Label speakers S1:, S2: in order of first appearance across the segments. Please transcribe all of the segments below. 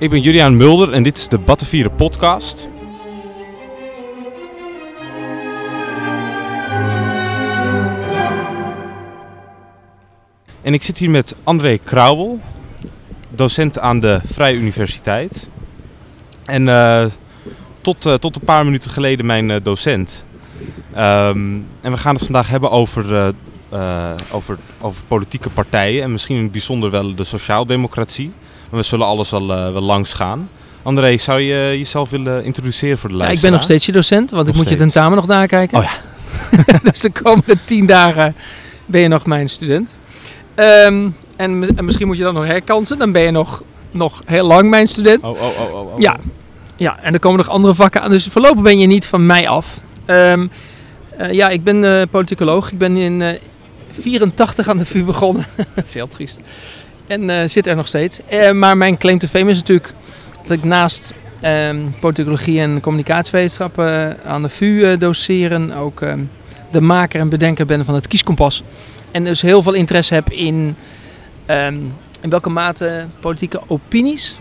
S1: Ik ben Juliaan Mulder en dit is de Battenvieren podcast. En ik zit hier met André Krauwel, docent aan de Vrije Universiteit. En eh, tot, eh, tot een paar minuten geleden mijn eh, docent. Ehm, en we gaan het vandaag hebben over, eh, over, over politieke partijen en misschien in het bijzonder wel de sociaaldemocratie. Maar we zullen alles wel, eh, wel langs gaan. André, zou je jezelf willen introduceren voor de
S2: Ja, ik ben nog steeds je docent, want
S1: Nog
S2: ik moet je tentamen nog nakijken.
S1: Oh ja.
S2: dus de komende tien dagen ben je nog mijn student. Ehm, en, mi- en misschien moet je dan nog herkansen, dan ben je nog, nog heel lang mijn student.
S1: Oh, oh, oh, oh, oh.
S2: Ja. Ja, en er komen nog andere vakken aan, dus voorlopig ben je niet van mij af. Ehm, eh, ja, ik ben eh, politicoloog. Ik ben in 84 aan de VU begonnen. dat is heel triest. En eh, zit er nog steeds. Eh, maar mijn claim to fame is natuurlijk dat ik naast ehm, politicologie en communicatiewetenschappen eh, aan de VU doseren ook ehm, de maker en bedenker ben van het kieskompas. En dus heel veel interesse heb in ehm, in welke mate politieke opinies,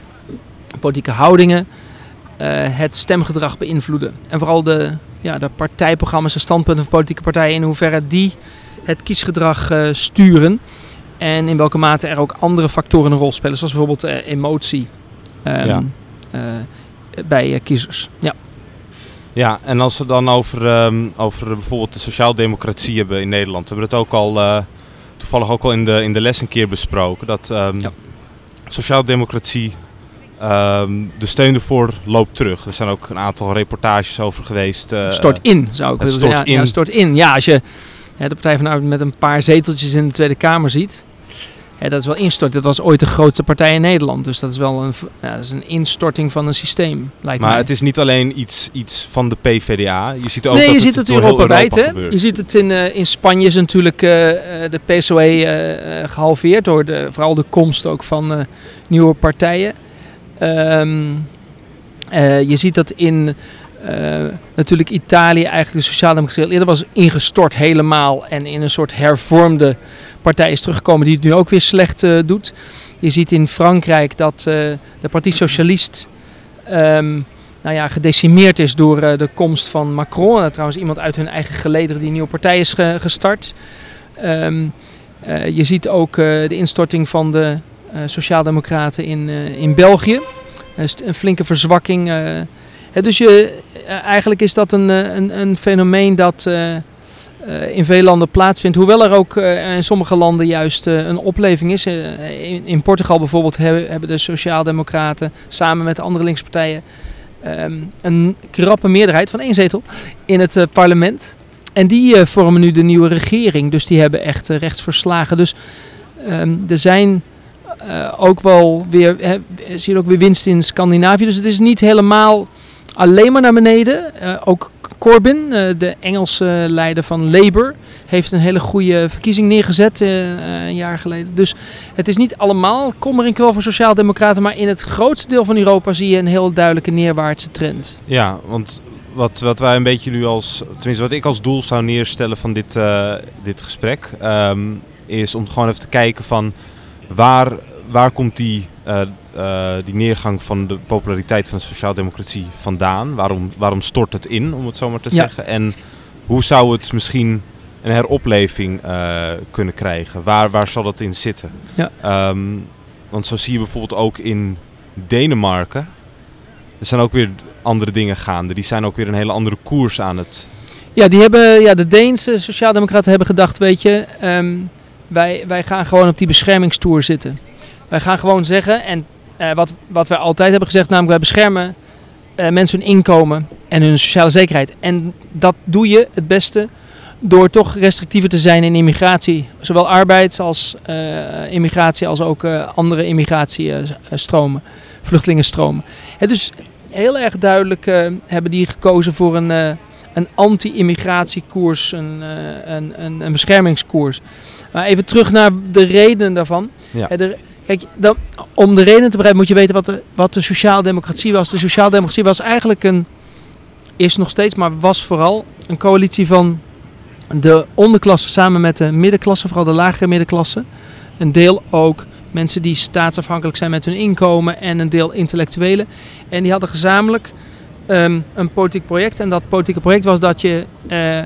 S2: politieke houdingen het stemgedrag beïnvloeden. En vooral de, ja, de partijprogramma's en standpunten van politieke partijen, in hoeverre die het kiesgedrag eh, sturen. En in welke mate er ook andere factoren een rol spelen, zoals bijvoorbeeld eh, emotie ehm,
S1: Ja.
S2: eh, bij kiezers. Ja.
S1: Ja, en als we dan over, ehm, over bijvoorbeeld de sociaaldemocratie hebben in Nederland. We hebben het ook al toevallig ook al in de, in de les een keer besproken. Dat
S2: Ja.
S1: sociaaldemocratie, de steun ervoor loopt terug. Er zijn ook een aantal reportages over geweest.
S2: stort in, zou ik willen zeggen.
S1: stort
S2: Ja, ja,
S1: in.
S2: stort in. Ja, als je de Partij van de Arbeid met een paar zeteltjes in de Tweede Kamer ziet. Hè, dat is wel instort. Dat was ooit de grootste partij in Nederland. Dus dat is wel een, ja, dat is een instorting van een systeem, lijkt
S1: maar
S2: mij.
S1: het is niet alleen iets, iets van de PvdA. Je ziet ook
S2: nee,
S1: dat
S2: je ziet het Europa-wijd.
S1: Europa
S2: hè?
S1: gebeurt.
S2: Je ziet het in, eh, in Spanje is natuurlijk eh, eh, de PSOE eh, eh, gehalveerd door de, vooral de komst ook van nieuwe partijen. Ehm, eh, je ziet dat in eh, natuurlijk Italië eigenlijk de sociaaldemocratie al eerder was ingestort helemaal en in een soort hervormde partij is teruggekomen die het nu ook weer slecht eh, doet. Je ziet in Frankrijk dat eh, de Partie Socialist ehm, nou ja, gedecimeerd is door de komst van Macron. En trouwens iemand uit hun eigen gelederen die een nieuwe partij is ge- gestart. Ehm, eh, je ziet ook de instorting van de Sociaaldemocraten in, in België. Een flinke verzwakking. Dus je, eh, eigenlijk is dat een, eh, een, een fenomeen dat eh, in veel landen plaatsvindt. Hoewel er ook in sommige landen juist een opleving is. In, Portugal bijvoorbeeld hebben, hebben de Sociaaldemocraten samen met de andere linkse partijen ehm, een krappe meerderheid van één zetel in het parlement. En die vormen nu de nieuwe regering. Dus die hebben echt rechts verslagen. Dus ehm, er zijn ook wel weer, zie je ook weer winst in Scandinavië. Dus het is niet helemaal alleen maar naar beneden. Eh, ook Corbyn, eh, de Engelse leider van Labour, heeft een hele goede verkiezing neergezet eh, een jaar geleden. Dus het is niet allemaal kommer en kwel voor sociaaldemocraten, maar in het grootste deel van Europa zie je een heel duidelijke neerwaartse trend.
S1: Ja, want wat, wat wij een beetje nu als, tenminste wat ik als doel zou neerstellen van dit, dit gesprek, ehm, is om gewoon even te kijken van waar, waar komt die, eh, die neergang van de populariteit van de sociaaldemocratie vandaan? Waarom, waarom stort het in, om het zo maar te
S2: Ja.
S1: zeggen? En hoe zou het misschien een heropleving eh, kunnen krijgen? Waar, waar zal dat in zitten?
S2: Ja.
S1: Ehm, want zo zie je bijvoorbeeld ook in Denemarken. Er zijn ook weer andere dingen gaande. Die zijn ook weer een hele andere koers aan het.
S2: Ja, die hebben, ja, de Deense sociaaldemocraten hebben gedacht, weet je, ehm, wij, wij gaan gewoon op die beschermingstoer zitten. Wij gaan gewoon zeggen, en eh, wat, wat wij altijd hebben gezegd, namelijk wij beschermen eh, mensen hun inkomen en hun sociale zekerheid. En dat doe je het beste door toch restrictiever te zijn in immigratie. Zowel arbeids- als eh, immigratie als ook andere immigratiestromen, vluchtelingenstromen. Dus heel erg duidelijk hebben die gekozen voor een... een anti-immigratiekoers, een, een, een, een beschermingskoers. Maar even terug naar de redenen daarvan.
S1: Ja.
S2: De- kijk, dan, om de redenen te begrijpen moet je weten wat de, wat de sociaaldemocratie was. De sociaaldemocratie was eigenlijk een, is nog steeds, maar was vooral een coalitie van de onderklasse samen met de middenklasse, vooral de lagere middenklasse. Een deel ook mensen die staatsafhankelijk zijn met hun inkomen en een deel intellectuelen. En die hadden gezamenlijk ehm, een politiek project. En dat politieke project was dat je, eh,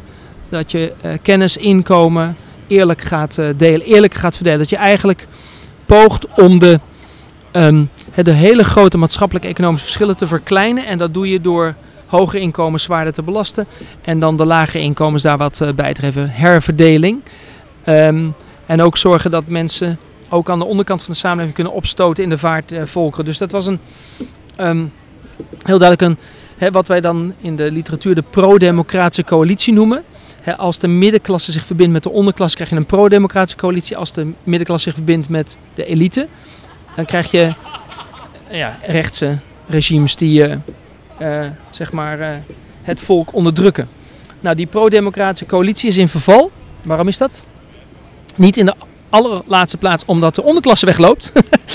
S2: dat je eh, kennis, inkomen eerlijk gaat eh, delen, eerlijk gaat verdelen. Dat je eigenlijk poogt om de, ehm, de hele grote maatschappelijke economische verschillen te verkleinen. En dat doe je door hoge inkomens zwaarder te belasten. En dan de lage inkomens daar wat uh, bij te geven. Herverdeling. Ehm, en ook zorgen dat mensen ook aan de onderkant van de samenleving kunnen opstoten in de vaartvolkeren. dus dat was een ehm, heel duidelijk een, wat wij dan in de literatuur de pro-democratische coalitie noemen. Als de middenklasse zich verbindt met de onderklasse, krijg je een pro-democratische coalitie. Als de middenklasse zich verbindt met de elite, dan krijg je ja, rechtse regimes die uh, zeg maar, uh, het volk onderdrukken. Nou, die pro-democratische coalitie is in verval. Waarom is dat? Niet in de allerlaatste plaats omdat de onderklasse wegloopt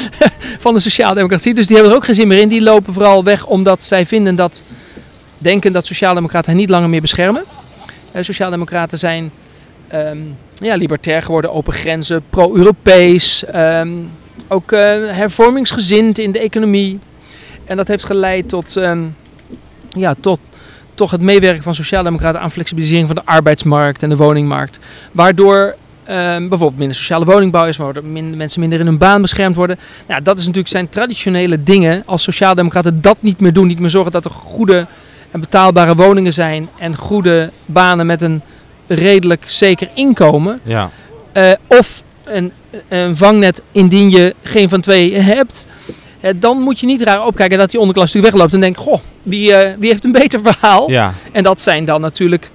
S2: van de sociaaldemocratie. Dus die hebben er ook geen zin meer in. Die lopen vooral weg omdat zij vinden dat, denken dat sociaaldemocraten hen niet langer meer beschermen. Uh, sociaaldemocraten zijn um, ja, libertair geworden, open grenzen, pro-Europees, um, ook uh, hervormingsgezind in de economie. En dat heeft geleid tot, um, ja, tot toch het meewerken van sociaaldemocraten aan flexibilisering van de arbeidsmarkt en de woningmarkt. Waardoor bijvoorbeeld minder sociale woningbouw is, waardoor minder, mensen minder in hun baan beschermd worden. Nou, dat is natuurlijk zijn traditionele dingen. Als sociaaldemocraten dat niet meer doen, niet meer zorgen dat er goede en betaalbare woningen zijn en goede banen met een redelijk zeker inkomen.
S1: Ja.
S2: Uh, of een, een vangnet indien je geen van twee hebt. Uh, dan moet je niet raar opkijken dat die onderklasse natuurlijk wegloopt en denkt: Goh, wie, uh, wie heeft een beter verhaal?
S1: Ja.
S2: En dat zijn dan natuurlijk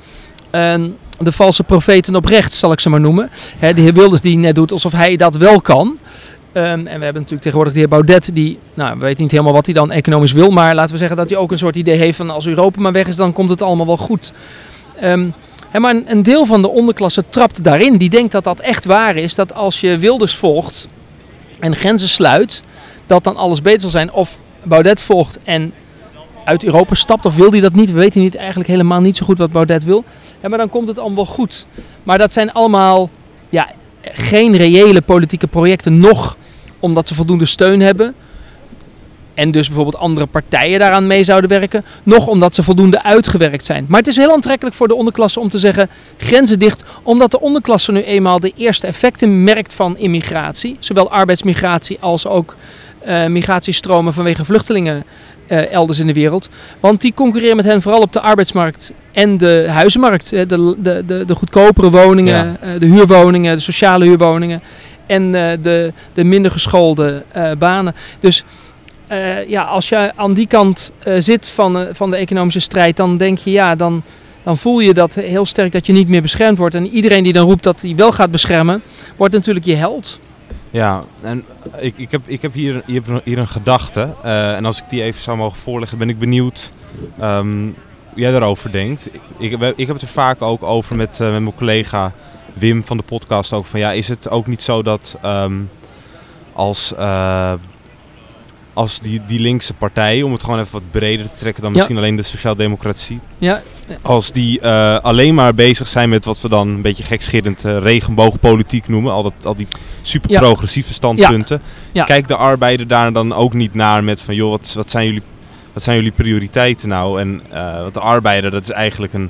S2: de valse profeten op rechts, zal ik ze maar noemen. Hè, de heer Wilders die net doet alsof hij dat wel kan. Um, en we hebben natuurlijk tegenwoordig de heer Baudet, die, nou, we weten niet helemaal wat hij dan economisch wil, maar laten we zeggen dat hij ook een soort idee heeft van als Europa maar weg is, dan komt het allemaal wel goed. Um, maar een, deel van de onderklasse trapt daarin. Die denkt dat dat echt waar is, dat als je Wilders volgt en grenzen sluit, dat dan alles beter zal zijn. Of Baudet volgt en uit Europa stapt of wil hij dat niet? We weten niet eigenlijk helemaal niet zo goed wat Baudet wil. Ja, maar dan komt het allemaal goed. Maar dat zijn allemaal ja, geen reële politieke projecten nog omdat ze voldoende steun hebben. En dus bijvoorbeeld andere partijen daaraan mee zouden werken. Nog omdat ze voldoende uitgewerkt zijn. Maar het is heel aantrekkelijk voor de onderklasse om te zeggen grenzen dicht. Omdat de onderklasse nu eenmaal de eerste effecten merkt van immigratie. Zowel arbeidsmigratie als ook uh, migratiestromen vanwege vluchtelingen uh, elders in de wereld. Want die concurreren met hen vooral op de arbeidsmarkt en de huizenmarkt. De, de, de, de goedkopere woningen, ja. uh, de huurwoningen, de sociale huurwoningen. En de, de minder geschoolde banen. Dus ja, als je aan die kant zit van, van de economische strijd, dan denk je ja, dan dan voel je dat heel sterk dat je niet meer beschermd wordt. En iedereen die dan roept dat hij wel gaat beschermen, wordt natuurlijk je held.
S1: Ja, en ik, ik, heb, ik heb hier, hier, hier een gedachte. En als ik die even zou mogen voorleggen, ben ik benieuwd um, hoe jij daarover denkt. Ik, ik, heb het er vaak ook over met, met mijn collega Wim van de podcast. Ook van ja, is het ook niet zo dat um, als, als die, die linkse partijen, om het gewoon even wat breder te trekken dan ja. misschien alleen de sociaaldemocratie.
S2: Ja.
S1: Als die uh, alleen maar bezig zijn met wat we dan een beetje gekscherend uh, regenboogpolitiek noemen. Al, dat, al die super progressieve standpunten.
S2: Ja.
S1: Kijkt de arbeider daar dan ook niet naar met van joh, wat, wat, zijn, jullie, wat zijn jullie prioriteiten nou? En uh, want de arbeider, dat is eigenlijk een,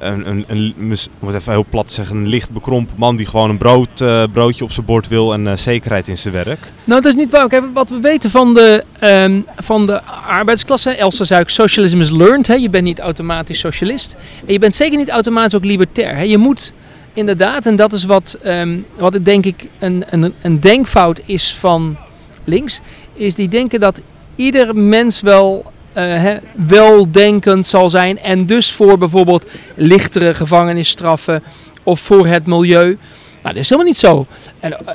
S1: een, een, een, even heel plat zeggen, een licht bekrompen man die gewoon een brood, uh, broodje op zijn bord wil en uh, zekerheid in zijn werk.
S2: Nou, dat is niet waar. Wat we weten van de, um, van de arbeidsklasse, Elsa zei ook, socialism is learned. Hè? Je bent niet automatisch socialist. En je bent zeker niet automatisch ook libertair. Hè? Je moet inderdaad, en dat is wat, um, wat ik denk ik een, een, een denkfout is van links, is die denken dat ieder mens wel he, weldenkend zal zijn en dus voor bijvoorbeeld lichtere gevangenisstraffen of voor het milieu. Nou, dat is helemaal niet zo. En, uh,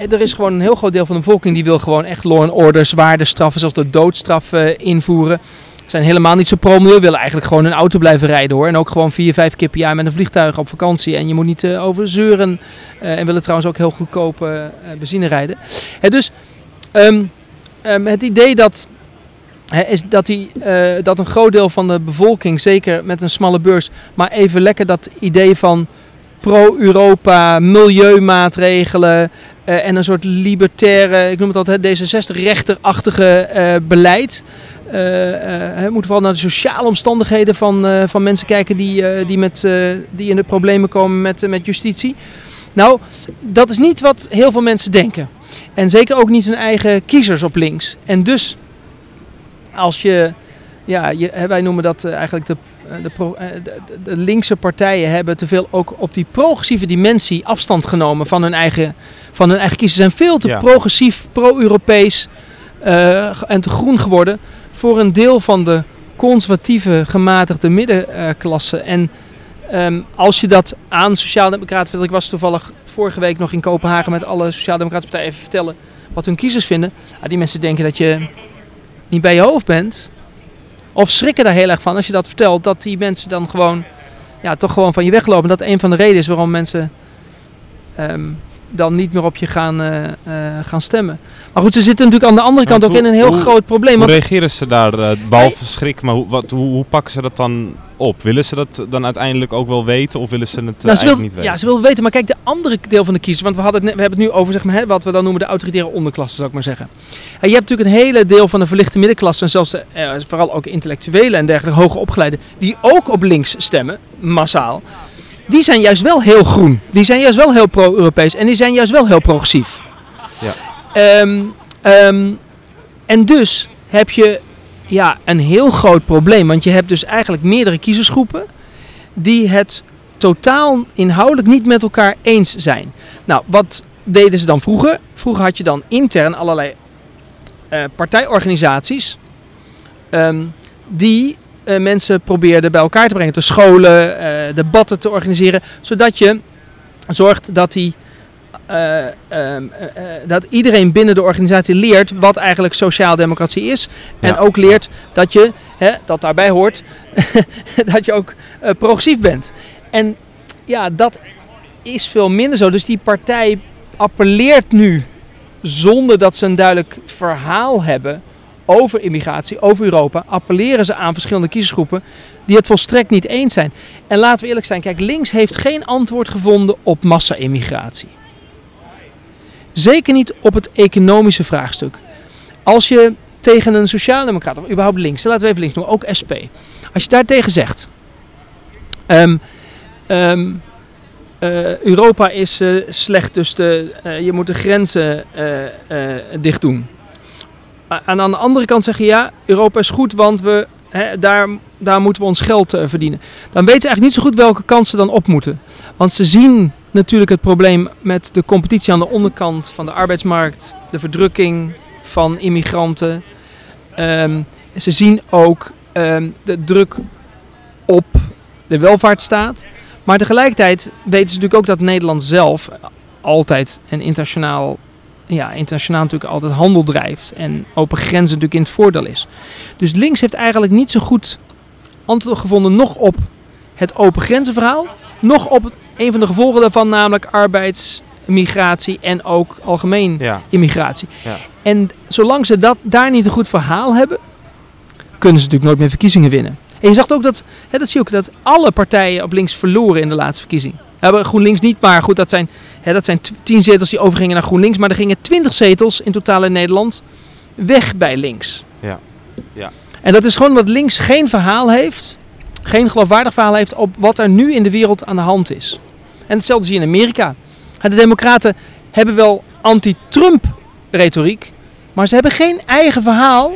S2: uh, er is gewoon een heel groot deel van de bevolking die wil gewoon echt law and order, zwaarde straffen, zoals de doodstraf invoeren. Zijn helemaal niet zo pro-milieu, willen eigenlijk gewoon een auto blijven rijden hoor. En ook gewoon vier, vijf keer per jaar met een vliegtuig op vakantie. En je moet niet over zeuren. en willen trouwens ook heel goedkoop benzine rijden. dus um, um, het idee dat Is dat, die, uh, dat een groot deel van de bevolking, zeker met een smalle beurs, maar even lekker dat idee van pro-Europa, milieumaatregelen eh, en een soort libertaire, ik noem het altijd D66-rechterachtige eh, beleid. Eh, eh, we moeten vooral naar de sociale omstandigheden van, eh, van mensen kijken die, eh, die, met, eh, die in de problemen komen met, eh, met justitie. Nou, dat is niet wat heel veel mensen denken. En zeker ook niet hun eigen kiezers op links. En dus, als je, ja, je, wij noemen dat eh, eigenlijk de, eh, de, pro- eh, de, linkse partijen hebben te veel ook op die progressieve dimensie afstand genomen van hun eigen, van hun eigen kiezers. Ze zijn veel te
S1: Ja.
S2: progressief, pro-Europees en te groen geworden voor een deel van de conservatieve, gematigde middenklasse. En ehm, als je dat aan Sociaaldemocraten ik was toevallig vorige week nog in Kopenhagen met alle Sociaaldemocratische partijen even vertellen wat hun kiezers vinden. Ja, die mensen denken dat je niet bij je hoofd bent. Of schrikken daar heel erg van als je dat vertelt, dat die mensen dan gewoon, ja, toch gewoon van je weglopen. Dat een van de redenen is waarom mensen ehm, dan niet meer op je gaan, eh, eh, gaan stemmen. Maar goed, ze zitten natuurlijk aan de andere kant ook in een heel
S1: hoe-
S2: groot probleem.
S1: Hoe
S2: Want
S1: reageren ze daar, eh, behalve schrik, maar hoe, wat, hoe, hoe pakken ze dat dan op? Willen ze dat dan uiteindelijk ook wel weten of willen ze het
S2: Nou, ze
S1: eigenlijk
S2: wil,
S1: niet weten?
S2: ja, ze wil weten. Maar kijk, de andere deel van de kiezers. Want we, hadden het, we hebben het nu over zeg maar, hè, wat we dan noemen de autoritaire onderklasse, zou ik maar zeggen. En je hebt natuurlijk een hele deel van de verlichte middenklasse. En zelfs vooral ook intellectuelen en dergelijke hoge opgeleiden. Die ook op links stemmen, massaal. Die zijn juist wel heel groen. Die zijn juist wel heel pro-Europees. En die zijn juist wel heel progressief.
S1: Ja.
S2: Ehm, ehm, en dus heb je ja, een heel groot probleem. Want je hebt dus eigenlijk meerdere kiezersgroepen die het totaal inhoudelijk niet met elkaar eens zijn. Nou, wat deden ze dan vroeger? Vroeger had je dan intern allerlei eh, partijorganisaties ehm, die eh, mensen probeerden bij elkaar te brengen, te scholen, eh, debatten te organiseren, zodat je zorgt dat die eh, ehm, eh, eh, dat iedereen binnen de organisatie leert wat eigenlijk sociaaldemocratie is. En ook leert dat je, hè, dat daarbij hoort, dat je ook progressief bent. En ja, dat is veel minder zo. Dus die partij appelleert nu zonder dat ze een duidelijk verhaal hebben over immigratie, over Europa, appelleren ze aan verschillende kiezersgroepen die het volstrekt niet eens zijn. En laten we eerlijk zijn, kijk, links heeft geen antwoord gevonden op massa-immigratie. Zeker niet op het economische vraagstuk. Als je tegen een sociaaldemocraat, of überhaupt links, laten we even links noemen, ook SP. Als je daartegen zegt, ehm, ehm, eh, Europa is eh, slecht, dus de, eh, je moet de grenzen dicht doen. En aan de andere kant zeg je ja, Europa is goed, want we, hè, daar, daar moeten we ons geld eh, verdienen. Dan weten ze eigenlijk niet zo goed welke kant ze dan op moeten. Want ze zien natuurlijk het probleem met de competitie aan de onderkant van de arbeidsmarkt, de verdrukking van immigranten. Ehm, ze zien ook ehm, de druk op de welvaartsstaat. Maar tegelijkertijd weten ze natuurlijk ook dat Nederland zelf altijd en internationaal, ja, internationaal natuurlijk altijd handel drijft. En open grenzen natuurlijk in het voordeel is. Dus links heeft eigenlijk niet zo goed antwoord gevonden nog op het open grenzenverhaal. Nog op een van de gevolgen daarvan, namelijk arbeidsmigratie en ook algemeen
S1: Ja,
S2: immigratie.
S1: Ja.
S2: En zolang ze dat, daar niet een goed verhaal hebben, kunnen ze natuurlijk nooit meer verkiezingen winnen. En je zag ook dat, hè, dat zie je ook, dat alle partijen op links verloren in de laatste verkiezing. We hebben GroenLinks niet, maar goed, dat zijn, hè, dat zijn tien zetels die overgingen naar GroenLinks. Maar er gingen twintig zetels in totaal in Nederland weg bij links.
S1: Ja. Ja.
S2: En dat is gewoon omdat links geen verhaal heeft, geen geloofwaardig verhaal heeft op wat er nu in de wereld aan de hand is. En hetzelfde zie je in Amerika. De Democraten hebben wel anti-Trump retoriek, maar ze hebben geen eigen verhaal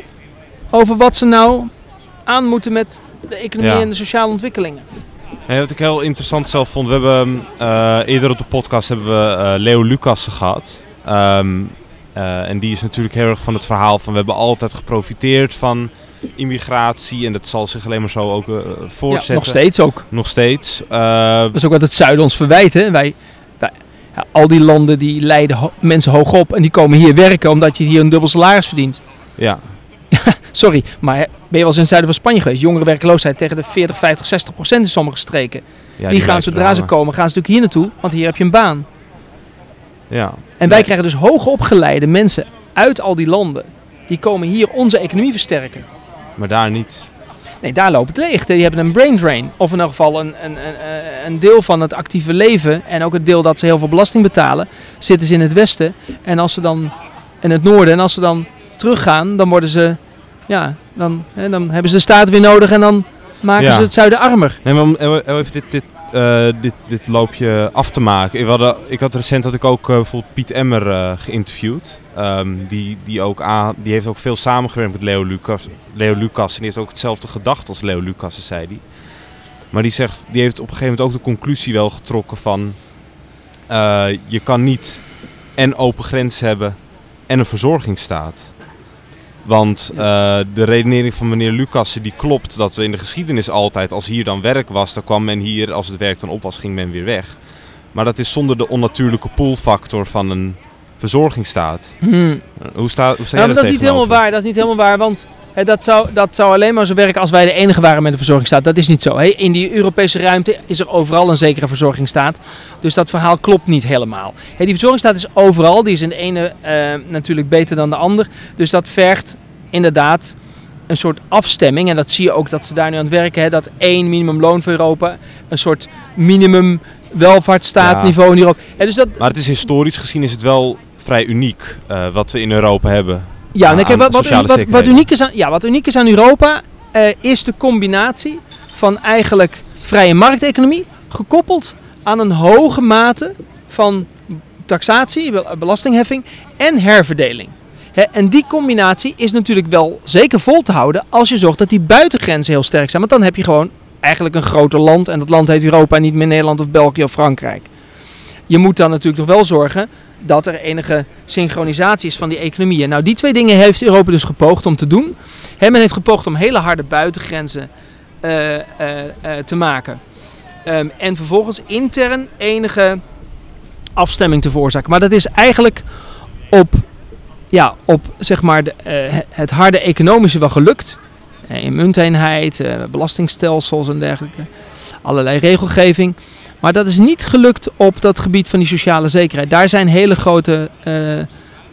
S2: over wat ze nou aan moeten met de economie
S1: Ja.
S2: en de sociale ontwikkelingen.
S1: Wat ik heel interessant zelf vond, we hebben eh, eerder op de podcast hebben we eh, Leo Lucas gehad. Ehm, eh, en die is natuurlijk heel erg van het verhaal van we hebben altijd geprofiteerd van immigratie en dat zal zich alleen maar zo ook voortzetten.
S2: Ja, nog steeds ook.
S1: Nog steeds. Eh,
S2: Dat is ook wat het zuiden ons verwijt. Hè? Wij, wij- ja, al die landen die leiden ho- mensen hoog op en die komen hier werken omdat je hier een dubbel salaris verdient.
S1: ja,
S2: Sorry, maar ben je wel eens in het zuiden van Spanje geweest? Jongerenwerkloosheid tegen de 40, 50, 60 procent in sommige streken.
S1: ja,
S2: die, gaan zodra ze komen, gaan ze natuurlijk hier naartoe, want hier heb je een baan.
S1: Ja.
S2: En wij krijgen dus hoogopgeleide mensen uit al die landen. Die komen hier onze economie versterken.
S1: Maar daar niet.
S2: Nee, daar loopt het leeg. Die hebben een brain drain. Of in ieder geval een, een, een, eh, een deel van het actieve leven. En ook het deel dat ze heel veel belasting betalen. Zitten ze in het westen. En als ze dan in het noorden. En als ze dan teruggaan, dan worden ze. Ja, dan, hè, dan hebben ze de staat weer nodig. En dan maken
S1: Ja.
S2: ze het zuiden armer.
S1: Nee, maar om heel even dit, dit, eh, dit, dit loopje af te maken. Ik, hadden, ik had recent had ik ook eh, bijvoorbeeld Piet Emmer eh, geïnterviewd. Ehm, die, die, ook aan, die heeft ook veel samengewerkt met Leo Lucas. Leo Lucas. En die heeft ook hetzelfde gedacht als Leo Lucas, zei hij. Maar die, zegt, die heeft op een gegeven moment ook de conclusie wel getrokken van... eh, je kan niet en open grens hebben en een verzorgingsstaat. Want eh, de redenering van meneer Lucassen die klopt dat we in de geschiedenis altijd, als hier dan werk was, dan kwam men hier, als het werk dan op was, ging men weer weg. Maar dat is zonder de onnatuurlijke poolfactor van een verzorgingsstaat.
S2: Hmm.
S1: Eh, Hoe, sta, hoe sta daar
S2: dat is niet helemaal waar. Dat is niet helemaal waar, want dat, zou, dat zou alleen maar zo werken als wij de enige waren met een verzorgingsstaat. Dat is niet zo. In die Europese ruimte is er overal een zekere verzorgingsstaat. Dus dat verhaal klopt niet helemaal. Die verzorgingsstaat is overal. Die is in de ene eh, natuurlijk beter dan de ander. Dus dat vergt inderdaad een soort afstemming. En dat zie je ook dat ze daar nu aan het werken. Dat één minimumloon voor Europa, een soort minimum welvaartsstaatniveau in Europa. Dus dat,
S1: Maar het is historisch gezien is het wel vrij uniek eh, wat we in Europa hebben.
S2: Ja, kijk, wat, wat, uniek is aan, ja, wat uniek is aan Europa eh, is de combinatie van eigenlijk vrije markteconomie gekoppeld aan een hoge mate van taxatie, belastingheffing en herverdeling. En die combinatie is natuurlijk wel zeker vol te houden als je zorgt dat die buitengrenzen heel sterk zijn. Want dan heb je gewoon eigenlijk een groter land en dat land heet Europa en niet meer Nederland of België of Frankrijk. Je moet dan natuurlijk toch wel zorgen dat er enige synchronisatie is van die economieën. Nou, die twee dingen heeft Europa dus gepoogd om te doen. Hè, men heeft gepoogd om hele harde buitengrenzen eh, eh, eh, te maken. Ehm, en vervolgens intern enige afstemming te veroorzaken. Maar dat is eigenlijk op, ja, op zeg maar de, het harde economische wel gelukt. In munteenheid, belastingstelsels en dergelijke. Allerlei regelgeving. Maar dat is niet gelukt op dat gebied van die sociale zekerheid. Daar zijn hele grote eh, eh,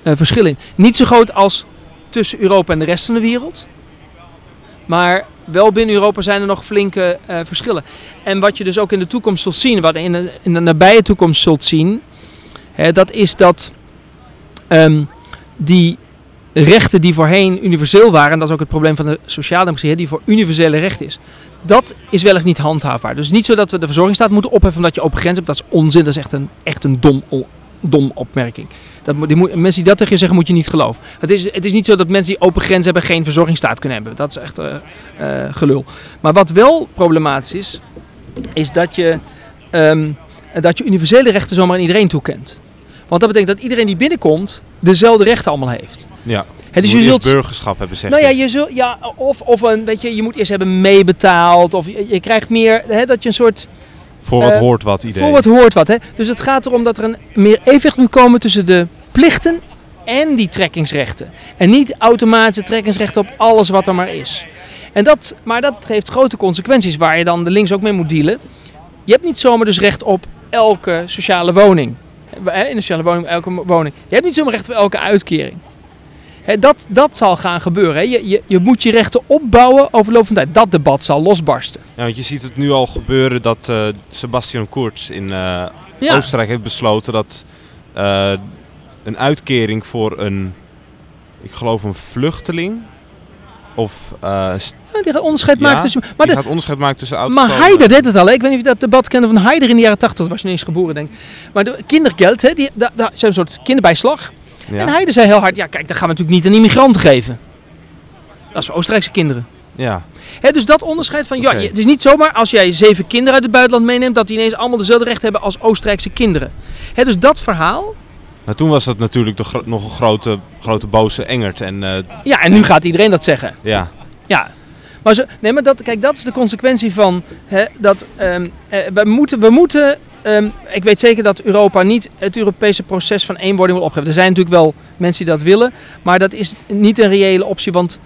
S2: verschillen in. Niet zo groot als tussen Europa en de rest van de wereld. Maar wel binnen Europa zijn er nog flinke eh, verschillen. En wat je dus ook in de toekomst zult zien, wat in de, in de nabije toekomst zult zien, hè, dat is dat ehm, die rechten die voorheen universeel waren, en dat is ook het probleem van de sociaaldemocratie, die voor universele recht is, dat is wellicht niet handhaafbaar. Dus niet zo dat we de verzorgingsstaat moeten opheffen omdat je open grenzen hebt. Dat is onzin, dat is echt een, echt een dom, dom opmerking. Dat, die mensen die dat tegen je zeggen, moet je niet geloven. Het is, het is niet zo dat mensen die open grenzen hebben geen verzorgingsstaat kunnen hebben. Dat is echt eh, eh, gelul. Maar wat wel problematisch is, is dat je, ehm, dat je universele rechten zomaar aan iedereen toekent. Want dat betekent dat iedereen die binnenkomt, dezelfde rechten allemaal heeft.
S1: Ja.
S2: Hè, dus
S1: je
S2: je zult
S1: burgerschap hebben, zeg
S2: nou ja,
S1: je.
S2: zult, ja of, of een, weet je, je moet eerst hebben meebetaald. Of je, je krijgt meer, hè, dat je een soort,
S1: Voor wat
S2: eh,
S1: hoort wat idee.
S2: voor wat hoort wat. Hè. Dus het gaat erom dat er een meer evenwicht moet komen tussen de plichten en die trekkingsrechten. En niet automatische trekkingsrechten op alles wat er maar is. En dat, maar dat heeft grote consequenties waar je dan de links ook mee moet dealen. Je hebt niet zomaar dus recht op elke sociale woning. Hè, In de sociale woning, elke woning. Je hebt niet zomaar recht op elke uitkering. Hè, dat, dat zal gaan gebeuren. Hè. Je, je, je moet je rechten opbouwen over de loop van tijd. Dat debat zal losbarsten.
S1: Ja, want je ziet het nu al gebeuren dat eh, Sebastian Kurz in eh,
S2: Ja.
S1: Oostenrijk heeft besloten dat eh, een uitkering voor een, ik geloof een vluchteling, of eh,
S2: Die gaat onderscheid
S1: Ja,
S2: tussen... Maar
S1: die
S2: de,
S1: gaat onderscheid maken tussen
S2: Maar
S1: autochtone-
S2: Haider deed het al. hè. Ik weet niet of je dat debat kende van Haider in de jaren 80. Dat was je niet eens geboren, denk ik. Maar de kindergeld, hè, die, daar, daar zijn een soort kinderbijslag.
S1: Ja.
S2: En Haider zei heel hard, ja kijk, dat gaan we natuurlijk niet aan immigranten geven. Dat is voor Oostenrijkse kinderen.
S1: ja.
S2: Hè, dus dat onderscheid van, ja, het is niet zomaar als jij zeven kinderen uit het buitenland meeneemt, dat die ineens allemaal dezelfde recht hebben als Oostenrijkse kinderen. Hè, dus dat verhaal,
S1: Nou, toen was dat natuurlijk de gro- nog een grote, grote boze Engert. En eh,
S2: ja, en nu gaat iedereen dat zeggen.
S1: ja,
S2: Ja. Maar, zo, nee, maar dat, kijk, dat is de consequentie van hè, dat ehm, eh, we moeten. We moeten ehm, ik weet zeker dat Europa niet het Europese proces van eenwording wil opgeven. Er zijn natuurlijk wel mensen die dat willen, maar dat is niet een reële optie, want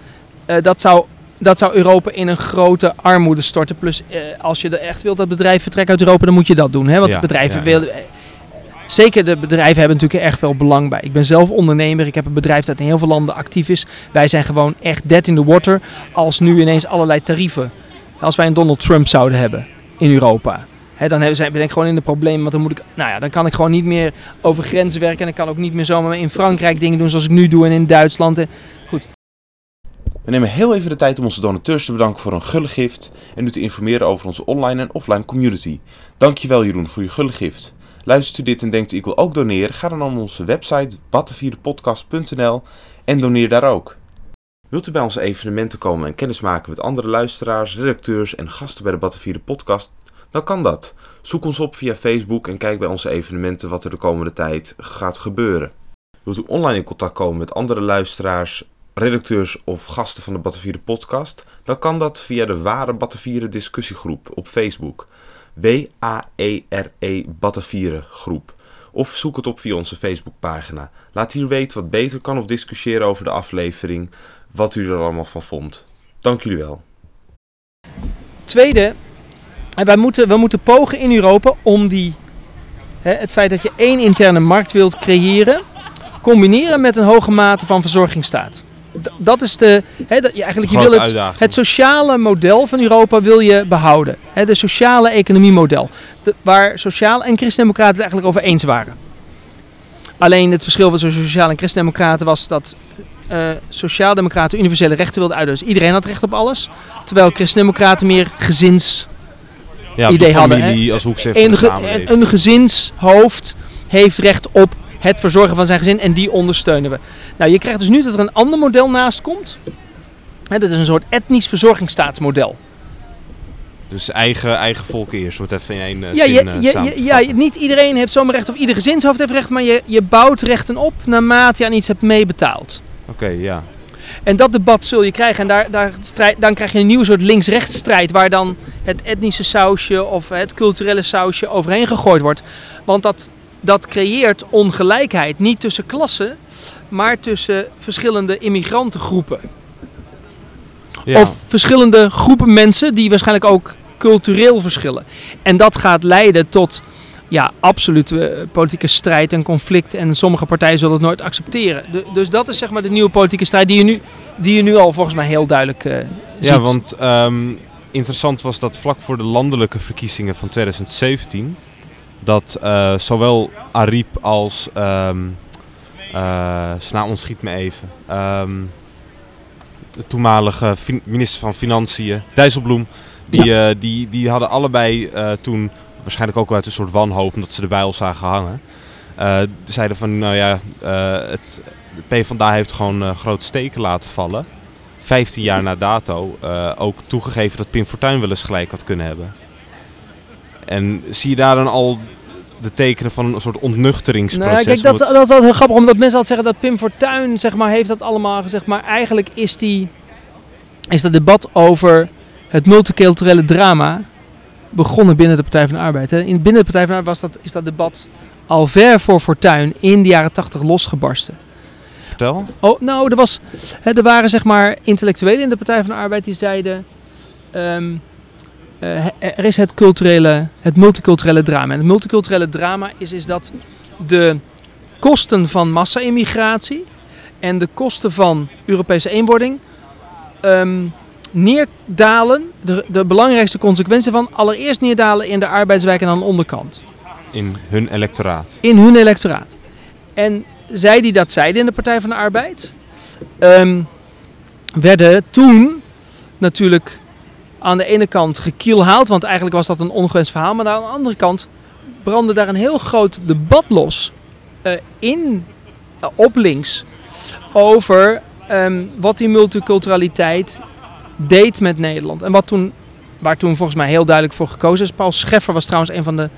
S2: eh, dat, zou, dat zou Europa in een grote armoede storten. Plus, als je er echt wilt dat bedrijven vertrekken uit Europa, dan moet je dat doen. Hè? Want
S1: Ja,
S2: bedrijven
S1: ja, ja.
S2: willen. Zeker de bedrijven hebben natuurlijk erg veel belang bij. Ik ben zelf ondernemer. Ik heb een bedrijf dat in heel veel landen actief is. Wij zijn gewoon echt dead in the water als nu ineens allerlei tarieven. Als wij een Donald Trump zouden hebben in Europa. Hè, dan hebben- ben ik gewoon in de problemen. Want dan, moet ik, nou ja, dan kan ik gewoon niet meer over grenzen werken. En ik kan ook niet meer zomaar in Frankrijk dingen doen zoals ik nu doe. En in Duitsland. En
S3: We nemen heel even de tijd om onze donateurs te bedanken voor hun gulle gift en u te informeren over onze online en offline community. Dankjewel Jeroen voor je gulle gift. Luistert u dit en denkt u ik wil ook doneren? Ga dan naar onze website battenvierdepodcast.nl en doneer daar ook. Wilt u bij onze evenementen komen en kennismaken met andere luisteraars, redacteurs en gasten bij de Battenvierde podcast? Dan kan dat. Zoek ons op via Facebook en kijk bij onze evenementen wat er de komende tijd gaat gebeuren. Wilt u online in contact komen met andere luisteraars, redacteurs of gasten van de Battenvieren podcast, dan kan dat via de Ware Battenvieren discussiegroep op Facebook. W-A-E-R-E Battenvieren groep. Of zoek het op via onze Facebookpagina. Laat hier weten wat beter kan of discussiëren over de aflevering, wat u er allemaal van vond. Dank jullie wel.
S2: Tweede, wij moeten, we moeten pogen in Europa om die, het feit dat je één interne markt wilt creëren, combineren met een hoge mate van verzorgingsstaat. Dat is de, hè, dat, je, eigenlijk, je wil het,
S1: uitdaging.
S2: het sociale model van Europa wil je behouden. Hè, de sociale economiemodel. De, waar sociaal en christendemocraten het eigenlijk over eens waren. Alleen het verschil tussen sociaal en christendemocraten was dat eh sociaaldemocraten universele rechten wilden uitdelen. Dus iedereen had recht op alles. Terwijl christendemocraten meer gezins
S1: ja,
S2: idee
S1: de
S2: hadden,
S1: familie als hoekzet van
S2: een,
S1: de
S2: ge- een gezinshoofd heeft recht op het verzorgen van zijn gezin en die ondersteunen we. Nou, je krijgt dus nu dat er een ander model naast komt. Hè, dat is een soort etnisch verzorgingsstaatsmodel.
S1: Dus eigen, eigen volk eerst, wordt even in één eh,
S2: Ja,
S1: zin
S2: je,
S1: eh,
S2: je, ja, niet iedereen heeft zomaar recht of ieder gezinshoofd heeft recht, maar je, je bouwt rechten op naarmate je aan iets hebt meebetaald.
S1: Oké, ja.
S2: En dat debat zul je krijgen. En daar, daar strijd, dan krijg je een nieuwe soort links-rechts strijd. Waar dan het etnische sausje of het culturele sausje overheen gegooid wordt. Want dat, dat creëert ongelijkheid. Niet tussen klassen, maar tussen verschillende immigrantengroepen.
S1: ja.
S2: Of verschillende groepen mensen die waarschijnlijk ook cultureel verschillen. En dat gaat leiden tot ja, absolute eh, politieke strijd en conflict. En sommige partijen zullen het nooit accepteren. De- dus dat is zeg maar de nieuwe politieke strijd die je nu, die je nu al volgens mij heel duidelijk eh ziet.
S1: Ja, want ehm, interessant was dat vlak voor de landelijke verkiezingen van 2017... dat eh, zowel Ariep als... Sna ontschiet me even. ehm, de toenmalige minister van Financiën, Dijsselbloem... Die, eh, die, die hadden allebei toen, waarschijnlijk ook wel uit een soort wanhoop... omdat ze erbij al zagen hangen... zeiden van, nou ja, het de PvdA heeft gewoon grote steken laten vallen... 15 jaar na dato ook toegegeven dat Pim Fortuyn wel eens gelijk had kunnen hebben. En zie je daar dan al de tekenen van een soort ontnuchteringsproces?
S2: Nou ja, kijk, dat, dat is altijd heel grappig, omdat mensen altijd zeggen dat Pim Fortuyn, zeg maar, heeft dat allemaal gezegd. Maar eigenlijk is, die, is dat debat over het multiculturele drama begonnen binnen de Partij van de Arbeid. Hè. In, binnen de Partij van de Arbeid was dat, is dat debat al ver voor Fortuyn in de jaren tachtig losgebarsten.
S1: Vertel.
S2: Oh, nou, er, was, hè, er waren zeg maar intellectuelen in de Partij van de Arbeid die zeiden... ehm, eh, er is het, culturele, het multiculturele drama. En het multiculturele drama is, is dat de kosten van massa-immigratie en de kosten van Europese eenwording ehm, neerdalen. De, de belangrijkste consequentie van allereerst neerdalen in de arbeidswijken aan de onderkant
S1: In hun electoraat.
S2: in hun electoraat. En zij die dat zeiden in de Partij van de Arbeid, ehm, werden toen natuurlijk aan de ene kant gekielhaald, want eigenlijk was dat een ongewenst verhaal, maar aan de andere kant brandde daar een heel groot debat los eh, in, eh, op links over ehm, wat die multiculturaliteit deed met Nederland. En wat toen, waar toen volgens mij heel duidelijk voor gekozen is. Paul Scheffer was trouwens een van de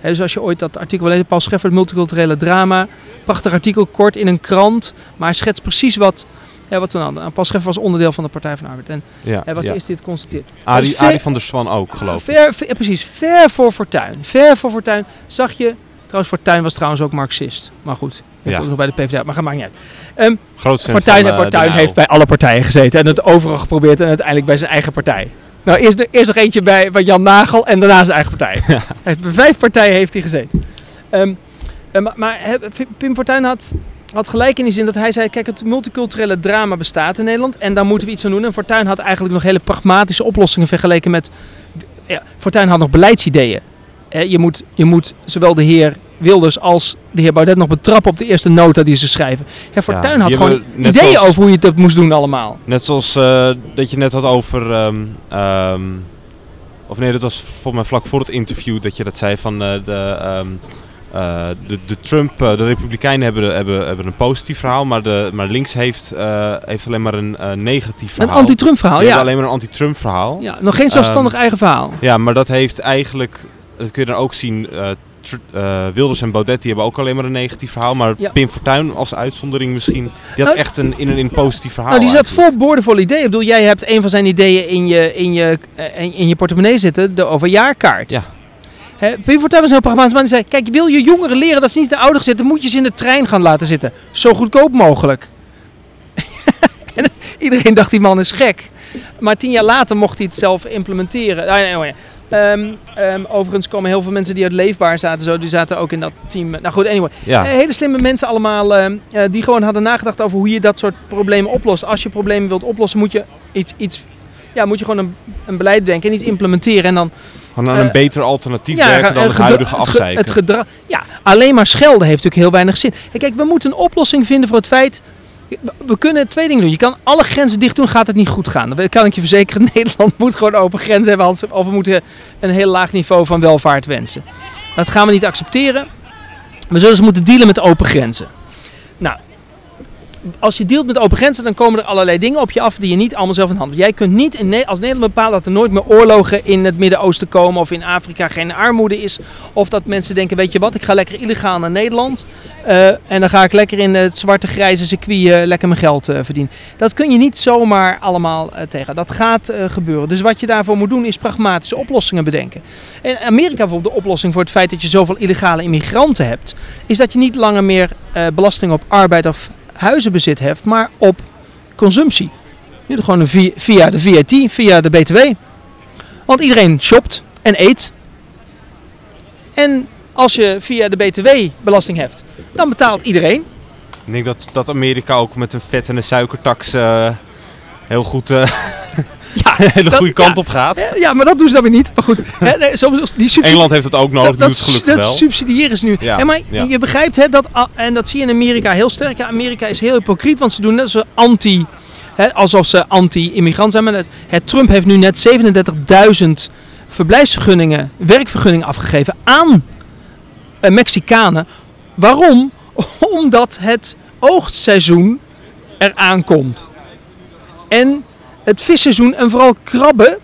S2: Hè, dus als je ooit dat artikel leest, Paul Scheffer, het multiculturele drama. Prachtig artikel, kort in een krant. Maar hij schetst precies wat, ja, wat toen aan. Scheffer was onderdeel van de Partij van de Arbeid. En
S1: Ja,
S2: hij was
S1: ja.
S2: eerste die het constateert.
S1: Arie,
S2: Dus ver-
S1: Arie van der Swan ook, geloof ik.
S2: Ver, ver- precies, ver voor Fortuyn. Ver voor Fortuyn zag je... Trouwens, Fortuyn was trouwens ook Marxist. Maar goed, heeft
S1: Ja.
S2: ook nog bij de PvdA. Maar dat maakt niet uit. Ehm,
S1: van, eh,
S2: heeft bij alle partijen gezeten. En het overal geprobeerd en uiteindelijk bij zijn eigen partij. Nou, eerst, de- eerst nog eentje bij, bij Jan Nagel en daarna zijn eigen partij. Hij heeft, bij vijf partijen heeft hij gezeten. Ehm, Eh, maar maar Pim Fortuyn had, had gelijk in die zin dat hij zei... Kijk, het multiculturele drama bestaat in Nederland en daar moeten we iets aan doen. En Fortuyn had eigenlijk nog hele pragmatische oplossingen vergeleken met... Ja, Fortuyn had nog beleidsideeën. Eh, je, moet, je moet zowel de heer Wilders als de heer Baudet nog betrappen op de eerste nota die ze schrijven. Ja, Fortuyn had gewoon ideeën
S1: zoals-
S2: over hoe je dat moest doen allemaal.
S1: Net zoals eh, dat je net had over. ehm, ehm, of nee, dat was volgens mij vlak voor het interview dat je dat zei van eh, de. ehm, eh, de, de Trump, eh, de Republikeinen hebben, hebben, hebben een positief verhaal, maar, de, maar links heeft, eh, heeft alleen maar een negatief
S2: Een
S1: verhaal.
S2: anti-Trump verhaal, ja.
S1: alleen maar een anti-Trump verhaal. Ja.
S2: ja. Nog geen zelfstandig
S1: Ehm,
S2: eigen verhaal.
S1: maar dat heeft eigenlijk, dat kun je dan ook zien, Wilders en Baudet die hebben ook alleen maar een negatief verhaal, maar
S2: Ja.
S1: Pim Fortuyn als uitzondering misschien, die had
S2: Nou,
S1: echt een, in een, in een positief verhaal.
S2: Nou, die zat vol boordevol ideeën. Ik bedoel, jij hebt een van zijn ideeën in je, in je, in je portemonnee zitten, de overjaarkaart.
S1: Ja.
S2: Pim Fortuyn was heel pragmatisch man. Die zei, kijk, wil je jongeren leren dat ze niet in de auto zitten, moet je ze in de trein gaan laten zitten. Zo goedkoop mogelijk. en iedereen dacht, die man is gek. Maar tien jaar later mocht hij het zelf implementeren. Ah, nee, oh ja. Ehm, ehm, overigens komen heel veel mensen die uit Leefbaar zaten, zo, die zaten ook in dat team. Nou goed, anyway.
S1: Ja.
S2: Eh, hele slimme mensen allemaal eh, eh, die gewoon hadden nagedacht over hoe je dat soort problemen oplost. Als je problemen wilt oplossen, moet je iets, iets ja, moet je gewoon een, een beleid bedenken en iets implementeren. En dan
S1: Gewoon aan een
S2: Eh,
S1: beter alternatief werken dan het huidige afzeiken.
S2: Het gedra- ja, alleen maar schelden heeft natuurlijk heel weinig zin. En kijk, we moeten een oplossing vinden voor het feit. we- kunnen twee dingen doen. Je kan alle grenzen dicht doen, gaat het niet goed gaan. Dat kan ik je verzekeren. Nederland moet gewoon open grenzen hebben. Of we moeten een heel laag niveau van welvaart wensen. Dat gaan we niet accepteren. We zullen dus moeten dealen met open grenzen. Als je dealt met open grenzen, dan komen er allerlei dingen op je af die je niet allemaal zelf in hand hebt. Jij kunt niet in als Nederland bepalen dat er nooit meer oorlogen in het Midden-Oosten komen of in Afrika geen armoede is. Of dat mensen denken, weet je wat, ik ga lekker illegaal naar Nederland eh, en dan ga ik lekker in het zwarte grijze circuit eh, lekker mijn geld eh, verdienen. Dat kun je niet zomaar allemaal tegen. Dat gaat gebeuren. Dus wat je daarvoor moet doen is pragmatische oplossingen bedenken. In Amerika bijvoorbeeld de oplossing voor het feit dat je zoveel illegale immigranten hebt, is dat je niet langer meer belasting op arbeid of huizenbezit heft, maar op consumptie. Je gewoon via de VAT, via de BTW. Want iedereen shopt en eet. En als je via de BTW belasting heft, dan betaalt iedereen.
S1: Ik denk dat, dat Amerika ook met een vet en een suikertax eh, heel goed eh Hele
S2: dat-
S1: goede kant op gaat.
S2: Ja, maar dat doen ze dan weer niet. Maar goed, hè, nee, soms, die subsidie,
S1: Engeland heeft het ook nodig,
S2: dat,
S1: gelukkig
S2: dat
S1: wel.
S2: subsidiëren ze nu.
S1: Ja,
S2: En maar je begrijpt, hè, dat, en dat zie je in Amerika heel sterk. Ja, Amerika is heel hypocriet, want ze doen net zo anti, hè, alsof ze anti-immigrant zijn. Maar het, het Trump heeft nu net 37.000 verblijfsvergunningen, werkvergunningen afgegeven aan eh, Mexicanen. Waarom? Omdat het oogstseizoen eraan komt. En het visseizoen en vooral krabben,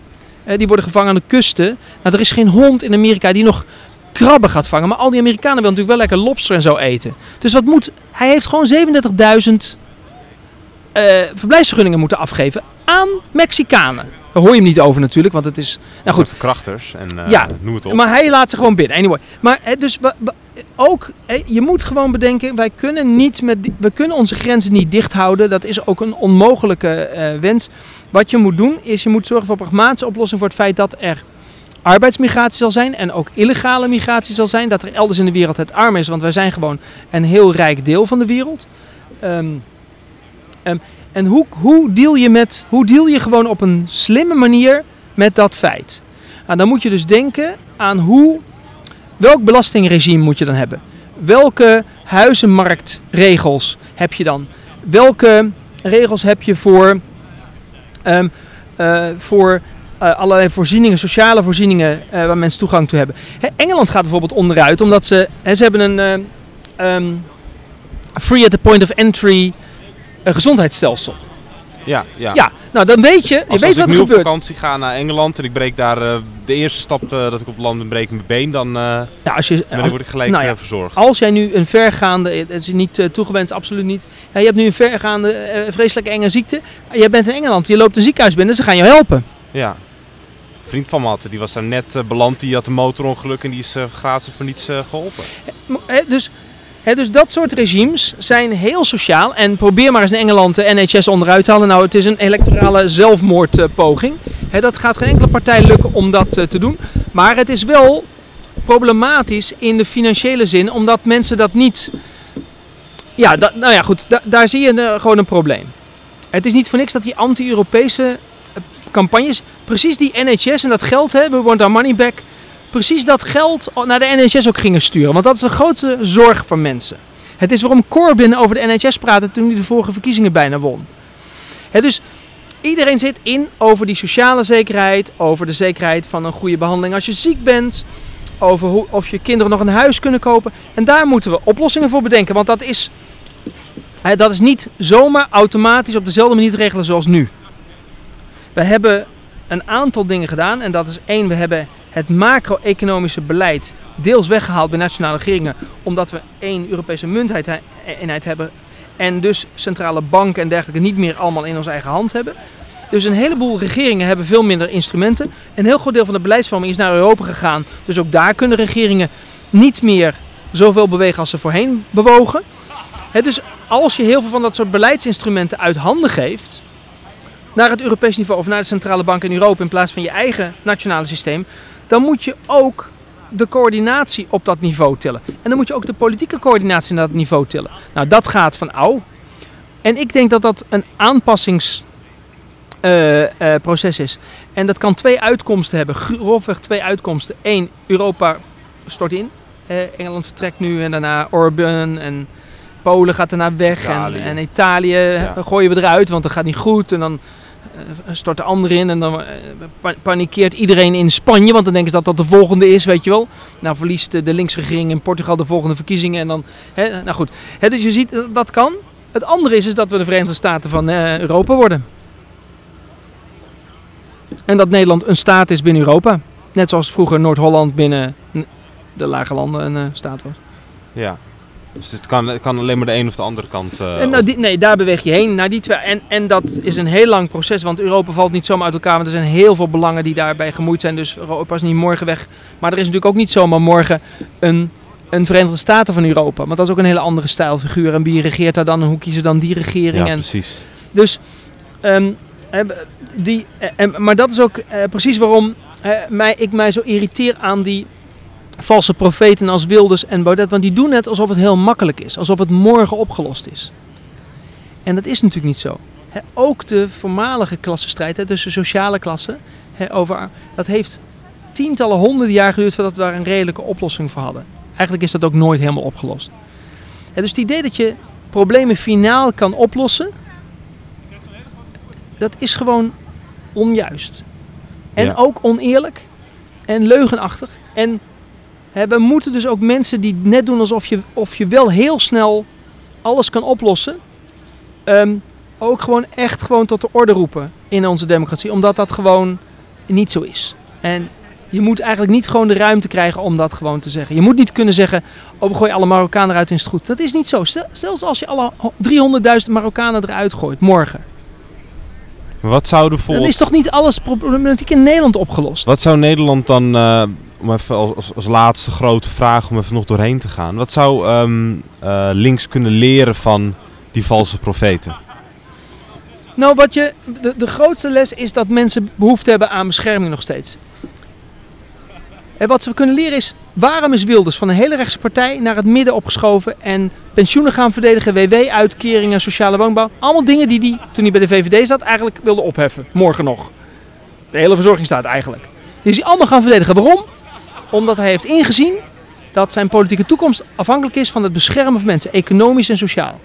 S2: die worden gevangen aan de kusten. Nou, er is geen hond in Amerika die nog krabben gaat vangen. Maar al die Amerikanen willen natuurlijk wel lekker lobster en zo eten. Dus wat moet... Hij heeft gewoon 37.000 eh, verblijfsvergunningen moeten afgeven aan Mexicanen. Daar hoor je hem niet over natuurlijk, want het is... Nou goed,
S1: Verkrachters en eh,
S2: Ja,
S1: noem het op.
S2: maar hij laat ze gewoon binnen. Anyway. Maar dus ook, je moet gewoon bedenken, wij kunnen, niet met, we kunnen onze grenzen niet dicht houden. Dat is ook een onmogelijke eh, wens. Wat je moet doen, is je moet zorgen voor pragmatische oplossing voor het feit dat er arbeidsmigratie zal zijn en ook illegale migratie zal zijn. Dat er elders in de wereld het arm is, want wij zijn gewoon een heel rijk deel van de wereld. Ehm, ehm, en hoe, hoe, deal je met, hoe deal je gewoon op een slimme manier met dat feit? Nou, dan moet je dus denken aan hoe, welk belastingregime moet je dan hebben? Welke huizenmarktregels heb je dan? Welke regels heb je voor, ehm, eh, voor eh, allerlei voorzieningen, sociale voorzieningen eh, waar mensen toegang toe hebben? Engeland gaat bijvoorbeeld onderuit omdat ze, ze hebben een eh, ehm, free at the point of entry gezondheidsstelsel.
S1: ja, ja.
S2: Ja, nou dan weet je, je
S1: Als,
S2: weet
S1: als
S2: wat
S1: ik
S2: er
S1: nu op
S2: gebeurt.
S1: vakantie ga naar Engeland en ik breek daar eh, de eerste stap eh, dat ik op land ben, breek ik mijn been, dan,
S2: Nou, als je,
S1: dan
S2: als-
S1: word ik gelijk
S2: nou ja,
S1: verzorgd.
S2: Als jij nu een vergaande, het is niet toegewenst, absoluut niet. Ja, je hebt nu een vergaande, vreselijk enge ziekte. Je bent in Engeland, je loopt een ziekenhuis binnen, ze gaan je helpen.
S1: Ja. Een vriend van me had, die was daar net beland, die had een motorongeluk en die is gratis voor niets eh, geholpen.
S2: Dus, dus dat soort regimes zijn heel sociaal. En probeer maar eens in Engeland de NHS onderuit te halen. Nou, het is een electorale zelfmoordpoging. Dat gaat geen enkele partij lukken om dat eh, te doen. Maar het is wel problematisch in de financiële zin, omdat mensen dat niet. Ja, dat, nou ja, goed, da- daar zie je gewoon een probleem. Het is niet voor niks dat die anti-Europese eh, campagnes, precies die NHS en dat geld hebben, we want our money back, precies dat geld naar de NHS ook gingen sturen. Want dat is de grootste zorg van mensen. Het is waarom Corbyn over de NHS praatte toen hij de vorige verkiezingen bijna won. Dus iedereen zit in over die sociale zekerheid, over de zekerheid van een goede behandeling als je ziek bent, over of je kinderen nog een huis kunnen kopen. En daar moeten we oplossingen voor bedenken, want dat is, dat is niet zomaar automatisch op dezelfde manier te regelen zoals nu. We hebben een aantal dingen gedaan en dat is één, we hebben het macro-economische beleid deels weggehaald bij nationale regeringen, omdat we één Europese munteenheid hebben en dus centrale banken en dergelijke niet meer allemaal in onze eigen hand hebben. Dus een heleboel regeringen hebben veel minder instrumenten. Een heel groot deel van de beleidsvorming is naar Europa gegaan. Dus ook daar kunnen regeringen niet meer zoveel bewegen als ze voorheen bewogen. Dus als je heel veel van dat soort beleidsinstrumenten uit handen geeft naar het Europees niveau of naar de centrale bank in Europa in plaats van je eigen nationale systeem, dan moet je ook de coördinatie op dat niveau tillen. En dan moet je ook de politieke coördinatie naar dat niveau tillen. Nou, dat gaat van ouw. En ik denk dat dat een aanpassingsproces is. En dat kan twee uitkomsten hebben. Grofweg twee uitkomsten. Eén, Europa stort in. Eh, Engeland vertrekt nu en daarna Orban en Polen gaat daarna weg.
S1: Italië.
S2: En, en Italië
S1: Ja.
S2: gooien we eruit, want dat gaat niet goed. En dan eh, stort de ander in en dan eh, pa- panikeert iedereen in Spanje, want dan denken ze dat dat de volgende is, weet je wel. Nou verliest de, linksregering in Portugal de volgende verkiezingen en dan, hè, nou goed. Hè, dus je ziet, dat- dat kan. Het andere is, is dat we de Verenigde Staten van eh, Europa worden. En dat Nederland een staat is binnen Europa. Net zoals vroeger Noord-Holland binnen de lage landen een eh, staat was.
S1: Ja. Dus het kan, het kan alleen maar de een of de andere kant. eh,
S2: En nou, die, nee, daar beweeg je heen. Naar die twee. En, en dat is een heel lang proces, want Europa valt niet zomaar uit elkaar. Want er zijn heel veel belangen die daarbij gemoeid zijn. Dus Europa is niet morgen weg. Maar er is natuurlijk ook niet zomaar morgen een, een Verenigde Staten van Europa. Want dat is ook een hele andere stijlfiguur. En wie regeert daar dan en hoe kiezen dan die regering?
S1: ja,
S2: en,
S1: precies.
S2: dus, ehm, eh, die, eh, en- maar dat is ook eh, precies waarom mij, ik mij zo irriteer aan die valse profeten als Wilders en Baudet. Want die doen net alsof het heel makkelijk is. Alsof het morgen opgelost is. En dat is natuurlijk niet zo. Ook de voormalige klassenstrijd hè, tussen sociale klassen, over, dat heeft tientallen, honderden jaar geduurd voordat we daar een redelijke oplossing voor hadden. Eigenlijk is dat ook nooit helemaal opgelost. Dus het idee dat je problemen finaal kan oplossen, dat is gewoon onjuist. En
S1: Ja.
S2: ook oneerlijk en leugenachtig. En we moeten dus ook mensen die net doen alsof je, of je wel heel snel alles kan oplossen, ehm, ook gewoon echt gewoon tot de orde roepen in onze democratie. Omdat dat gewoon niet zo is. En je moet eigenlijk niet gewoon de ruimte krijgen om dat gewoon te zeggen. Je moet niet kunnen zeggen, oh we gooien alle Marokkanen eruit in het goed. Dat is niet zo. Zelfs als je alle 300.000 Marokkanen eruit gooit, morgen.
S1: Wat zou de
S2: Dan
S1: volks...
S2: is toch niet alles problematiek in Nederland opgelost?
S1: Wat zou Nederland dan, eh, om even als, als, laatste grote vraag om even nog doorheen te gaan. Wat zou ehm, eh, links kunnen leren van die valse profeten?
S2: Nou, wat je, de, de grootste les is dat mensen behoefte hebben aan bescherming nog steeds. En wat ze kunnen leren is, waarom is Wilders van een hele rechtse partij naar het midden opgeschoven en pensioenen gaan verdedigen, WW-uitkeringen, sociale woonbouw. Allemaal dingen die hij, toen hij bij de VVD zat, eigenlijk wilde opheffen. Morgen nog. De hele verzorgingsstaat eigenlijk. Die is hij allemaal gaan verdedigen. Waarom? Omdat hij heeft ingezien dat zijn politieke toekomst afhankelijk is van het beschermen van mensen, economisch en sociaal.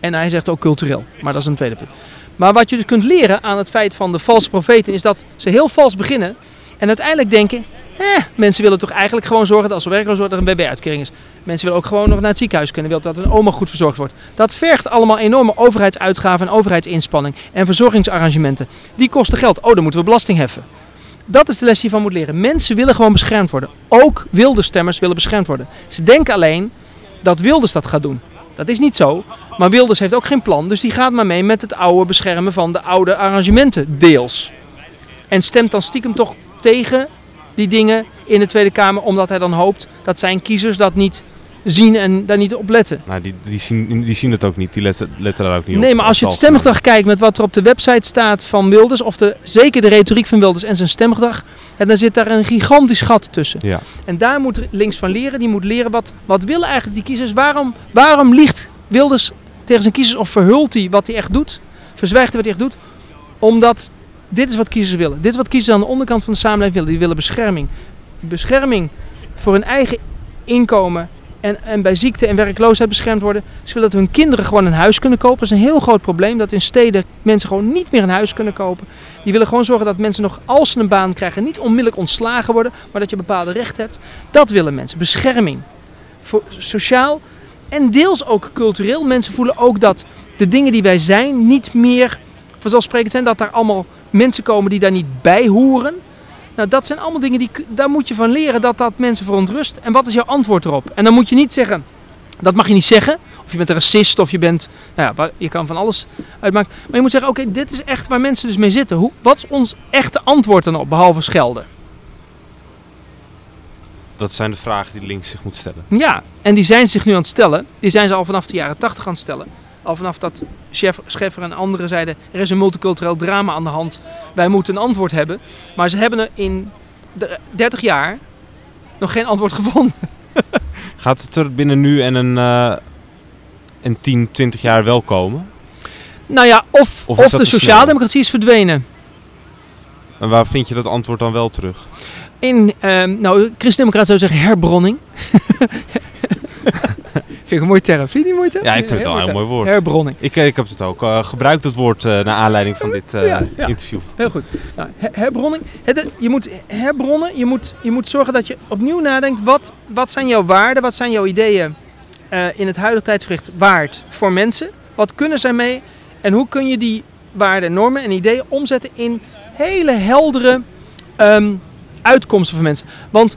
S2: En hij zegt ook cultureel, maar dat is een tweede punt. Maar wat je dus kunt leren aan het feit van de valse profeten is dat ze heel vals beginnen en uiteindelijk denken, eh, mensen willen toch eigenlijk gewoon zorgen dat als ze werkloos worden er een BB-uitkering is. Mensen willen ook gewoon nog naar het ziekenhuis kunnen, willen dat een oma goed verzorgd wordt. Dat vergt allemaal enorme overheidsuitgaven en overheidsinspanning en verzorgingsarrangementen. Die kosten geld. Oh, dan moeten we belasting heffen. Dat is de les die je van moet leren. Mensen willen gewoon beschermd worden. Ook wilde stemmers willen beschermd worden. Ze denken alleen dat Wilders dat gaat doen. Dat is niet zo. Maar Wilders heeft ook geen plan. Dus die gaat maar mee met het oude beschermen van de oude arrangementen. Deels. En stemt dan stiekem toch tegen die dingen in de Tweede Kamer. Omdat hij dan hoopt dat zijn kiezers dat niet zien en daar niet op letten.
S1: Nou, die, die, zien, die zien het ook niet. Die letten, letten daar ook niet op.
S2: Nee, maar als je het stemgedrag kijkt met wat er op de website staat van Wilders, of de, zeker de retoriek van Wilders en zijn stemgedrag, en dan zit daar een gigantisch gat tussen.
S1: Ja.
S2: En daar moet links van leren. Die moet leren wat, wat willen eigenlijk die kiezers. Waarom, waarom liegt Wilders tegen zijn kiezers of verhult hij wat hij echt doet? Verzwijgt hij wat hij echt doet? Omdat dit is wat kiezers willen. Dit is wat kiezers aan de onderkant van de samenleving willen. Die willen bescherming. Bescherming voor hun eigen inkomen en, en bij ziekte en werkloosheid beschermd worden. Ze willen dat hun kinderen gewoon een huis kunnen kopen. Dat is een heel groot probleem. Dat in steden mensen gewoon niet meer een huis kunnen kopen. Die willen gewoon zorgen dat mensen nog als ze een baan krijgen niet onmiddellijk ontslagen worden. Maar dat je bepaalde rechten hebt. Dat willen mensen. Bescherming. Voor, sociaal en deels ook cultureel. Mensen voelen ook dat de dingen die wij zijn niet meer vanzelfsprekend zijn. Dat daar allemaal mensen komen die daar niet bij horen. Nou, dat zijn allemaal dingen die daar moet je van leren dat dat mensen verontrust. En wat is jouw antwoord erop? En dan moet je niet zeggen, dat mag je niet zeggen. Of je bent een racist of je bent, nou ja, je kan van alles uitmaken. Maar je moet zeggen, oké, dit is echt waar mensen dus mee zitten. Hoe, wat is ons echte antwoord dan op, behalve schelden?
S1: Dat zijn de vragen die links zich moet stellen.
S2: Ja, en die zijn ze zich nu aan het stellen. Die zijn ze al vanaf de jaren 80 aan het stellen. Al vanaf dat Chef, Scheffer en anderen zeiden: er is een multicultureel drama aan de hand. Wij moeten een antwoord hebben. Maar ze hebben er in de- 30 jaar nog geen antwoord gevonden.
S1: Gaat het er binnen nu en een, eh een 10, 20 jaar wel komen?
S2: Nou ja, of,
S1: Of
S2: de sociaaldemocratie is verdwenen.
S1: En waar vind je dat antwoord dan wel terug?
S2: In, ehm nou, Christen-Democraat zou zeggen herbronning. vind ik een mooie term. Vind je die mooie term?
S1: Ja, ik vind het wel een heel mooi woord.
S2: Herbronning.
S1: Ik, eh, ik heb het ook eh, gebruikt, het woord, eh, naar aanleiding van dit
S2: Ja, ja.
S1: interview.
S2: Heel goed. Nou, her- herbronning. Je moet herbronnen. Je moet, je moet zorgen dat je opnieuw nadenkt. Wat, wat zijn jouw waarden? Wat zijn jouw ideeën in het huidige tijdsgericht waard voor mensen? Wat kunnen zij mee? En hoe kun je die waarden, normen en ideeën omzetten in hele heldere ehm, uitkomsten voor mensen? Want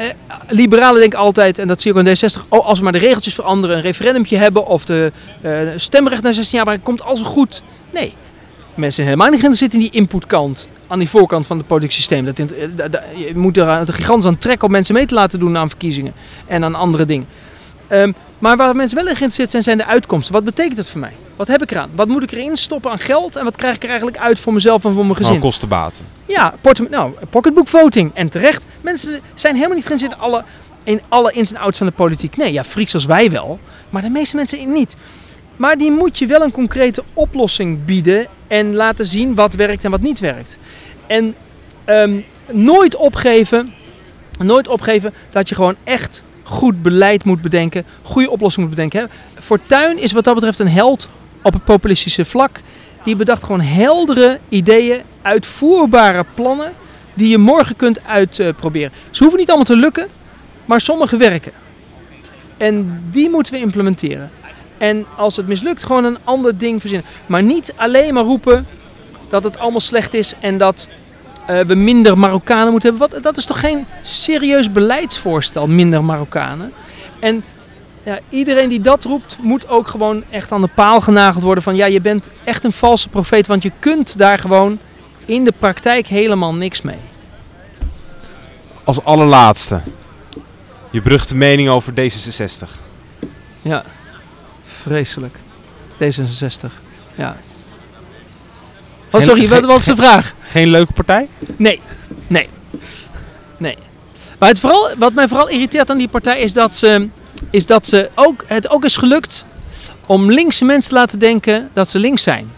S2: eh, liberalen denken altijd, en dat zie ik ook in D60, oh, als we maar de regeltjes veranderen, een referendumtje hebben of de eh, stemrecht naar 16 jaar brengen, komt alles goed. Nee, mensen helemaal niet geïnteresseerd in die inputkant. Aan die voorkant van het politiek systeem. Dat, eh, je moet er er gigantisch aan trekken om mensen mee te laten doen aan verkiezingen. En aan andere dingen. Ehm, maar waar mensen wel in geïnteresseerd zijn, zijn de uitkomsten. Wat betekent het voor mij? Wat heb ik eraan? Wat moet ik erin stoppen aan geld? En wat krijg ik er eigenlijk uit voor mezelf en voor mijn gezin?
S1: Gewoon kostenbaten.
S2: Ja, nou, pocketbook voting. En terecht. Mensen zijn helemaal niet geïnteresseerd in alle, in alle ins en outs van de politiek. Nee, ja, freaks als wij wel. Maar de meeste mensen niet. Maar die moet je wel een concrete oplossing bieden. En laten zien wat werkt en wat niet werkt. En ehm, nooit opgeven. Nooit opgeven dat je gewoon echt goed beleid moet bedenken. Goede oplossingen moet bedenken. Hè. Fortuyn is wat dat betreft een held op het populistische vlak. Die bedacht gewoon heldere ideeën, uitvoerbare plannen die je morgen kunt uitproberen. Ze hoeven niet allemaal te lukken, maar sommige werken. En die moeten we implementeren. En als het mislukt, gewoon een ander ding verzinnen. Maar niet alleen maar roepen dat het allemaal slecht is en dat eh, we minder Marokkanen moeten hebben. Wat, dat is toch geen serieus beleidsvoorstel, minder Marokkanen? En ja, iedereen die dat roept, moet ook gewoon echt aan de paal genageld worden van ja, je bent echt een valse profeet, want je kunt daar gewoon in de praktijk helemaal niks mee.
S1: Als allerlaatste. Je beruchte mening over D66.
S2: Ja, vreselijk. D66. Ja. Wat,
S1: Geen-
S2: sorry, wat
S1: geen-
S2: wat is de vraag?
S1: Geen leuke partij?
S2: Nee, nee, nee. Maar het, vooral, wat mij vooral irriteert aan die partij is dat ze, is dat ze ook, het ook is gelukt om linkse mensen te laten denken dat ze links zijn.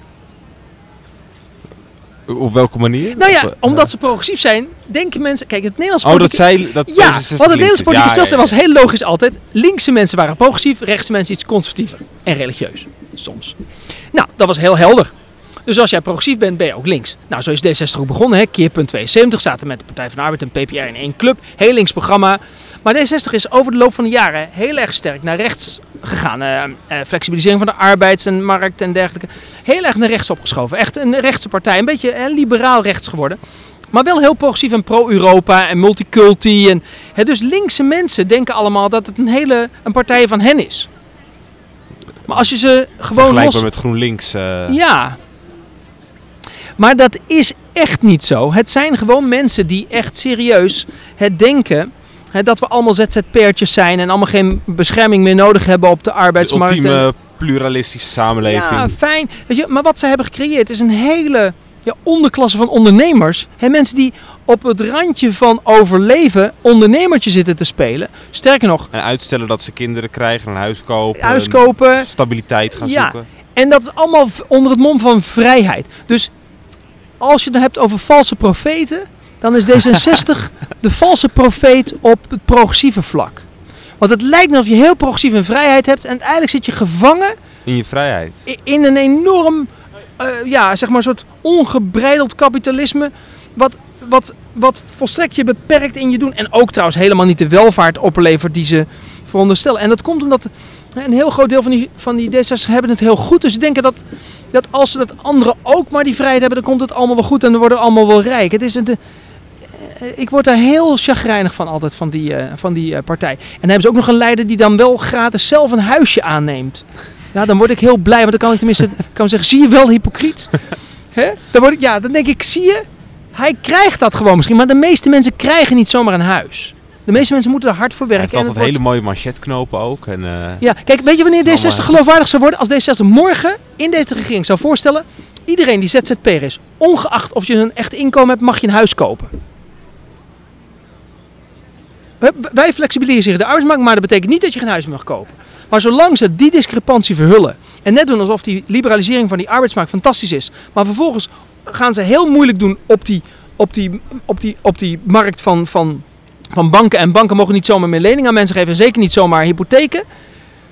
S1: Op welke manier?
S2: Nou ja,
S1: Of, eh,
S2: omdat ze progressief zijn, denken mensen... Kijk, het Nederlands
S1: Oh, dat zij... Dat
S2: Ja,
S1: D66
S2: want het Nederlands politieke
S1: Ja,
S2: stelsel
S1: ja,
S2: was heel logisch altijd. Linkse mensen waren progressief, rechtse mensen iets conservatiever. En religieus, soms. Nou, dat was heel helder. Dus als jij progressief bent, ben je ook links. Nou, zo is D60 ook begonnen. Hè. Keerpunt 72 zaten met de Partij van de Arbeid en PPR in één club. Heel links programma. Maar D60 is over de loop van de jaren heel erg sterk naar rechts gegaan. Eh, eh, flexibilisering van de arbeidsmarkt en dergelijke. Heel erg naar rechts opgeschoven. Echt een rechtse partij. Een beetje eh, liberaal rechts geworden. Maar wel heel progressief en pro-Europa en multiculti. En, hè, dus linkse mensen denken allemaal dat het een hele een partij van hen is. Maar als je ze gewoon los...
S1: met GroenLinks.
S2: Ja. Maar dat is echt niet zo. Het zijn gewoon mensen die echt serieus het denken dat we allemaal ZZP'ertjes zijn en allemaal geen bescherming meer nodig hebben op de arbeidsmarkt. En-
S1: ultieme pluralistische samenleving.
S2: Ja, fijn. Weet je, maar wat ze hebben gecreëerd is een hele ja, onderklasse van ondernemers. Hè, mensen die op het randje van overleven ondernemertje zitten te spelen. Sterker nog,
S1: En uitstellen dat ze kinderen krijgen, een huis kopen.
S2: huis kopen.
S1: Stabiliteit gaan
S2: Ja.
S1: zoeken.
S2: En dat is allemaal onder het mom van vrijheid. Dus als je het hebt over valse profeten, dan is D66 de valse profeet op het progressieve vlak. Want het lijkt net of je heel progressief vrijheid hebt en uiteindelijk zit je gevangen
S1: In je vrijheid.
S2: in een enorm, eh, ja, zeg maar, soort ongebreideld kapitalisme. Wat, wat, wat volstrekt je beperkt in je doen. En ook trouwens helemaal niet de welvaart oplevert die ze veronderstellen. En dat komt omdat een heel groot deel van die, van die D66 hebben het heel goed. Dus ze denken dat, dat als ze dat anderen ook maar die vrijheid hebben, dan komt het allemaal wel goed en dan worden we allemaal wel rijk. Het is een, eh, ik word daar heel chagrijnig van altijd, van die, eh, van die eh, partij. En dan hebben ze ook nog een leider die dan wel gratis zelf een huisje aanneemt. Ja, dan word ik heel blij, want dan kan ik tenminste kan zeggen, zie je wel hypocriet? Hè? Dan, word ik, ja, dan denk ik, zie je, hij krijgt dat gewoon misschien, maar de meeste mensen krijgen niet zomaar een huis. De meeste mensen moeten er hard voor
S1: Hij
S2: werken.
S1: heeft
S2: en
S1: altijd hele
S2: wordt-
S1: mooie manchetknopen ook. En, eh,
S2: ja, kijk, weet je wanneer
S1: Allemaal
S2: D66
S1: echt.
S2: geloofwaardig zou worden? Als D66 morgen in deze regering zou voorstellen, iedereen die ZZP'er is, ongeacht of je een echt inkomen hebt, mag je een huis kopen. Wij flexibiliseren de arbeidsmarkt, maar dat betekent niet dat je geen huis mag kopen. Maar zolang ze die discrepantie verhullen en net doen alsof die liberalisering van die arbeidsmarkt fantastisch is, maar vervolgens gaan ze heel moeilijk doen op die, op die, op die, op die markt van, van, van banken. En banken mogen niet zomaar meer leningen aan mensen geven en zeker niet zomaar hypotheken.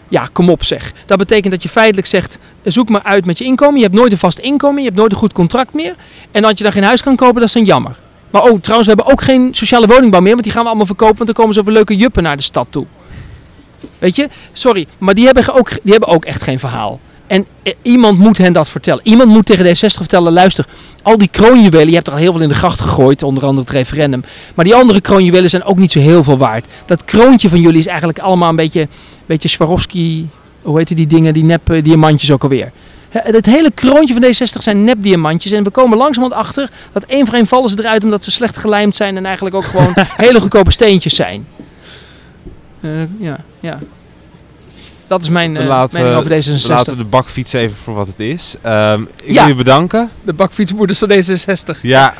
S2: Ja, kom op zeg. Dat betekent dat je feitelijk zegt, zoek maar uit met je inkomen. Je hebt nooit een vast inkomen, je hebt nooit een goed contract meer. En dat je dan geen huis kan kopen, dat is dan jammer. Maar oh, trouwens, we hebben ook geen sociale woningbouw meer, want die gaan we allemaal verkopen, want dan komen zoveel leuke juppen naar de stad toe. Weet je, sorry, maar die hebben ook, die hebben ook echt geen verhaal. En eh, iemand moet hen dat vertellen. Iemand moet tegen D60 vertellen, luister, al die kroonjuwelen, je hebt er al heel veel in de gracht gegooid, onder andere het referendum. Maar die andere kroonjuwelen zijn ook niet zo heel veel waard. Dat kroontje van jullie is eigenlijk allemaal een beetje, beetje Swarovski, hoe heet die dingen, die nep eh, diamantjes ook alweer. Het hele kroontje van D60 zijn nepdiamantjes. En we komen langzamerhand achter dat één voor één vallen ze eruit omdat ze slecht gelijmd zijn en eigenlijk ook gewoon hele goedkope steentjes zijn. Eh, ja, ja. Dat is mijn eh,
S1: laten,
S2: mening over
S1: we
S2: D66.
S1: laten de bakfiets even voor wat het is. Ehm, ik
S2: Ja.
S1: wil je bedanken.
S2: De bakfietsmoeders van D66.
S1: Ja,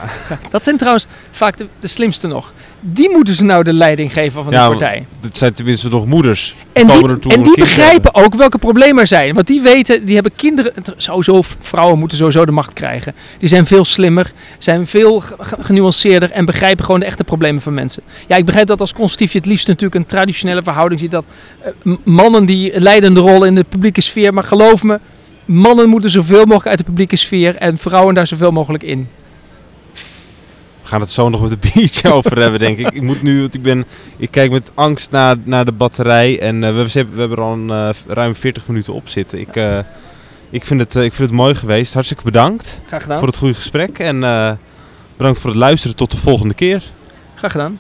S2: Dat zijn trouwens vaak de, de slimste nog. Die moeten ze nou de leiding geven van
S1: Ja,
S2: de partij.
S1: het zijn tenminste nog moeders.
S2: En die, en die begrijpen ook welke problemen er zijn. Want die weten, die hebben kinderen. Sowieso, vrouwen moeten sowieso de macht krijgen. Die zijn veel slimmer, zijn veel ge- ge- genuanceerder en begrijpen gewoon de echte problemen van mensen. Ja, ik begrijp dat als conservatief je het liefst natuurlijk een traditionele verhouding ziet. Dat eh, mannen die leidende rol in de publieke sfeer. Maar geloof me, mannen moeten zoveel mogelijk uit de publieke sfeer en vrouwen daar zoveel mogelijk in.
S1: We gaan het zo nog met een biertje over hebben, denk ik. Ik moet nu, want ik ben, ik kijk met angst naar, naar de batterij en eh, we, we hebben- er al een, eh, ruim 40 minuten op zitten. Ik, eh, ik, vind het, ik vind het mooi geweest. Hartstikke bedankt
S2: Graag gedaan.
S1: voor het goede gesprek en bedankt voor het luisteren. Tot de volgende keer.
S2: Graag gedaan.